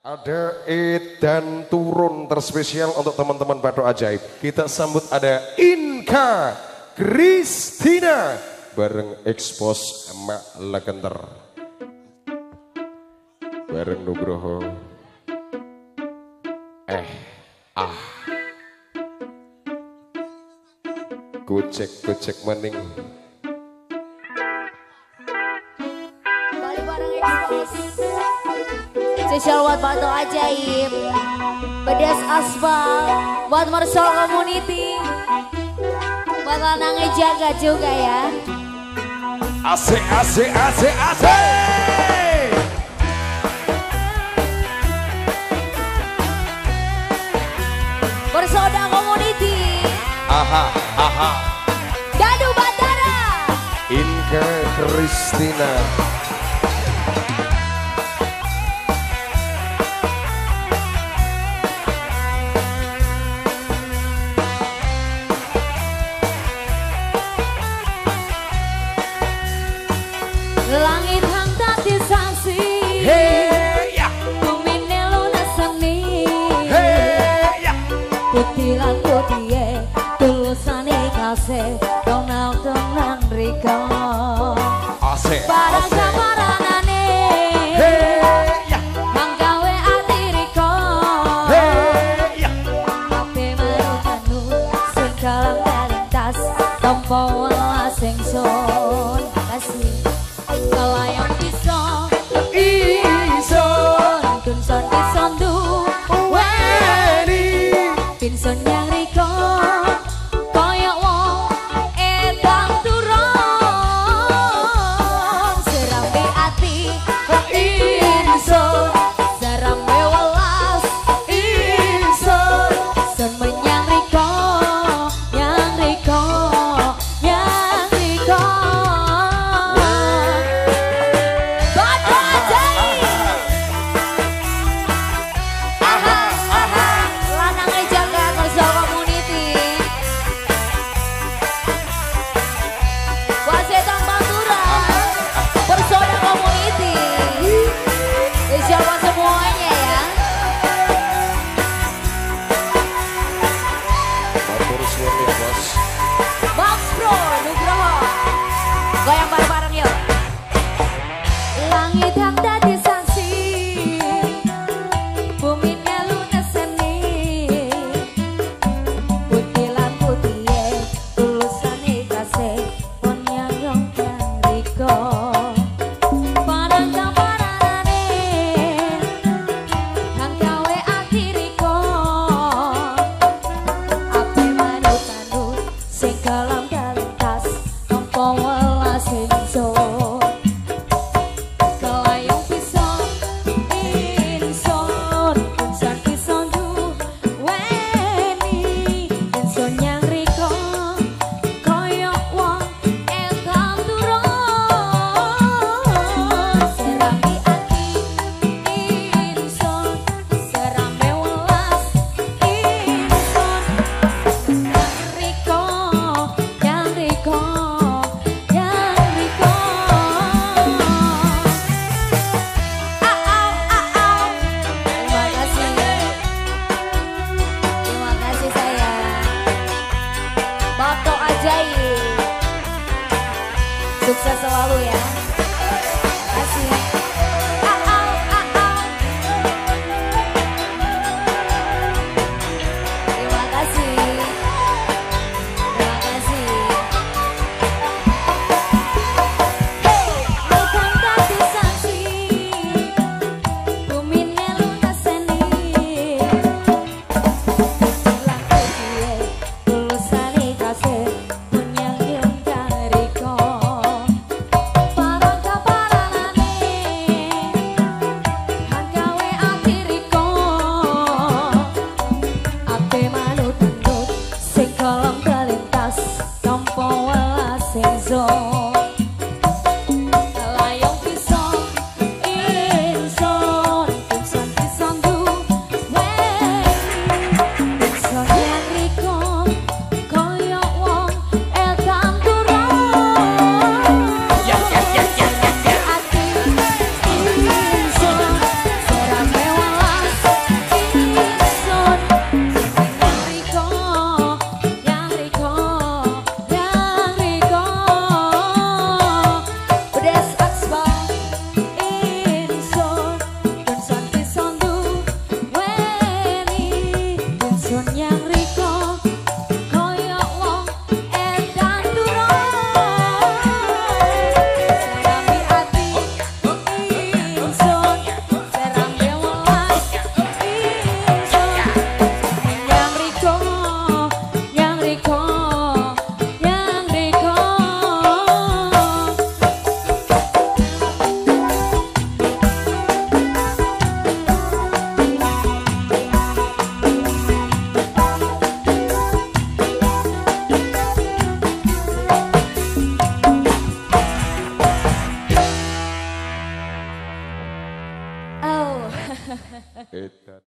Ada edan turun terspesial untuk teman-teman Batok Ajaib. Kita sambut ada Inka Kristina bareng Expos Emak Legender. Bareng Nugroho. Eh, ah. Gocek-gocek mening. Balik bareng Expos Spesial buat Batu Ajaib Pedas Aspal Buat Marshall Community Buat Lanangnya Jaga juga ya Asik, asik, asik, asik. Bersoda Community Aha, aha. Dadu Batara Inka Kristina. putih lan putihe tulusane kase kenal tenang riko ase barang kamaranane hey, yeah. manggawe ati riko hey, yeah. ape maru tanu sing kalang kalintas tompo wala sing son kasih kelayang Goyang bareng-bareng yuk. Langit yang tadi Eita.